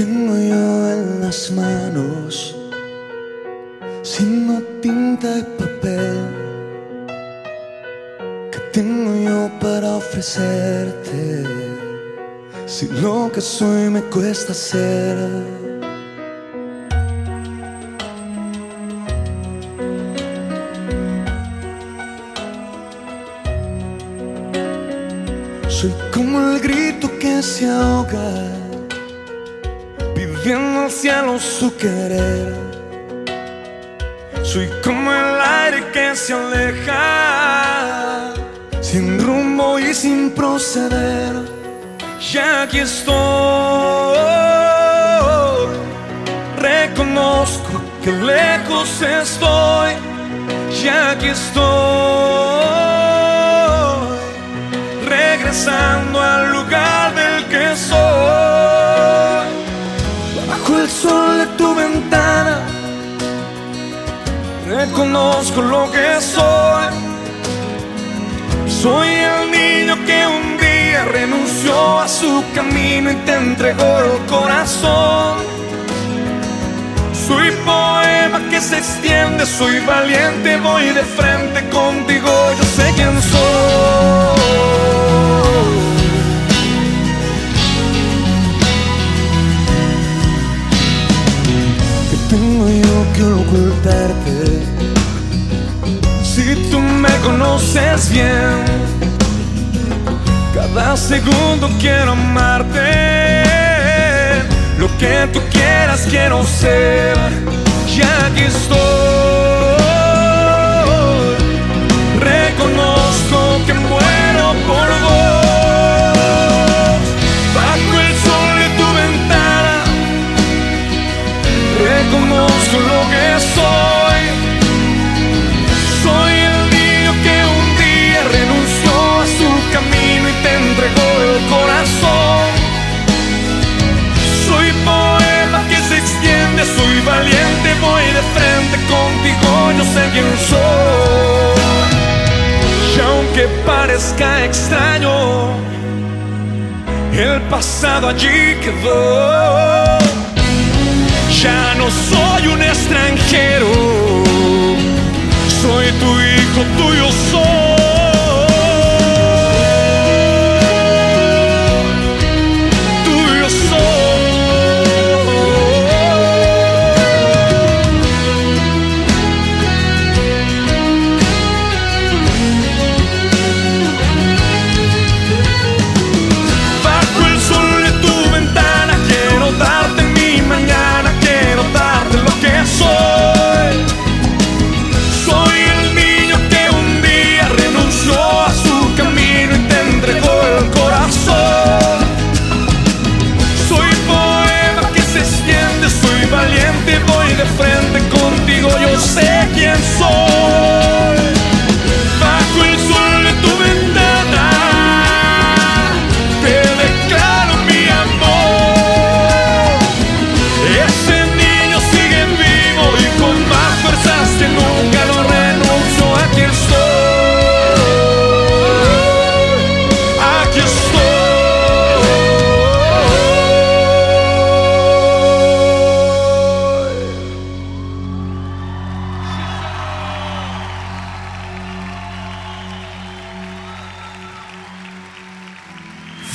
tengo yo en las manos? Sino tinta y papel. ¿Qué tengo yo para ofrecerte? Si lo que soy me cuesta ser. Soy como el grito que se ahoga, pidiendo al cielo su querer. Soy como el aire que se aleja, sin rumbo y sin proceder. Ya aquí estoy, reconozco que lejos estoy. Ya aquí estoy De tu ventana, reconozco lo que soy. Soy el niño que un día renunció a su camino y te entregó el corazón. Soy poema que se extiende, soy valiente, voy de frente contigo, yo sé quién soy. Que? Si tú me conoces bien, cada segundo quiero amarte. Lo que tú quieras quiero ser. Ya aquí estoy. Quién soy. Y aunque parezca extraño, el pasado allí quedó. Ya no soy un extranjero, soy tu hijo, tuyo soy.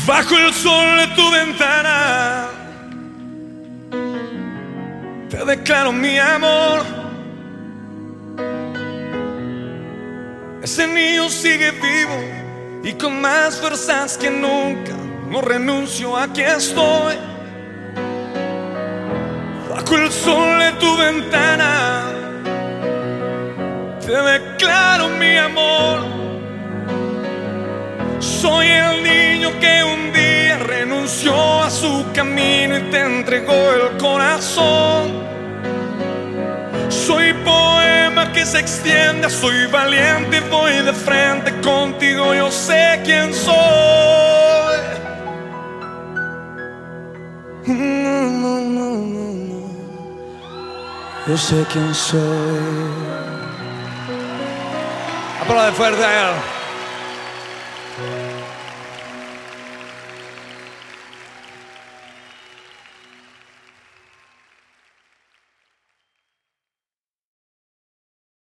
Bajo el sol de tu ventana te declaro mi amor. Ese niño sigue vivo y con más fuerzas que nunca. No renuncio, aquí estoy. Bajo el sol de tu ventana te declaro mi amor. Soy el niño que entregó el corazón. Soy poema que se extiende, soy valiente, voy de frente contigo, yo sé quién soy. No, no, no, no, no. Yo sé quién soy. Aplaude fuerte él.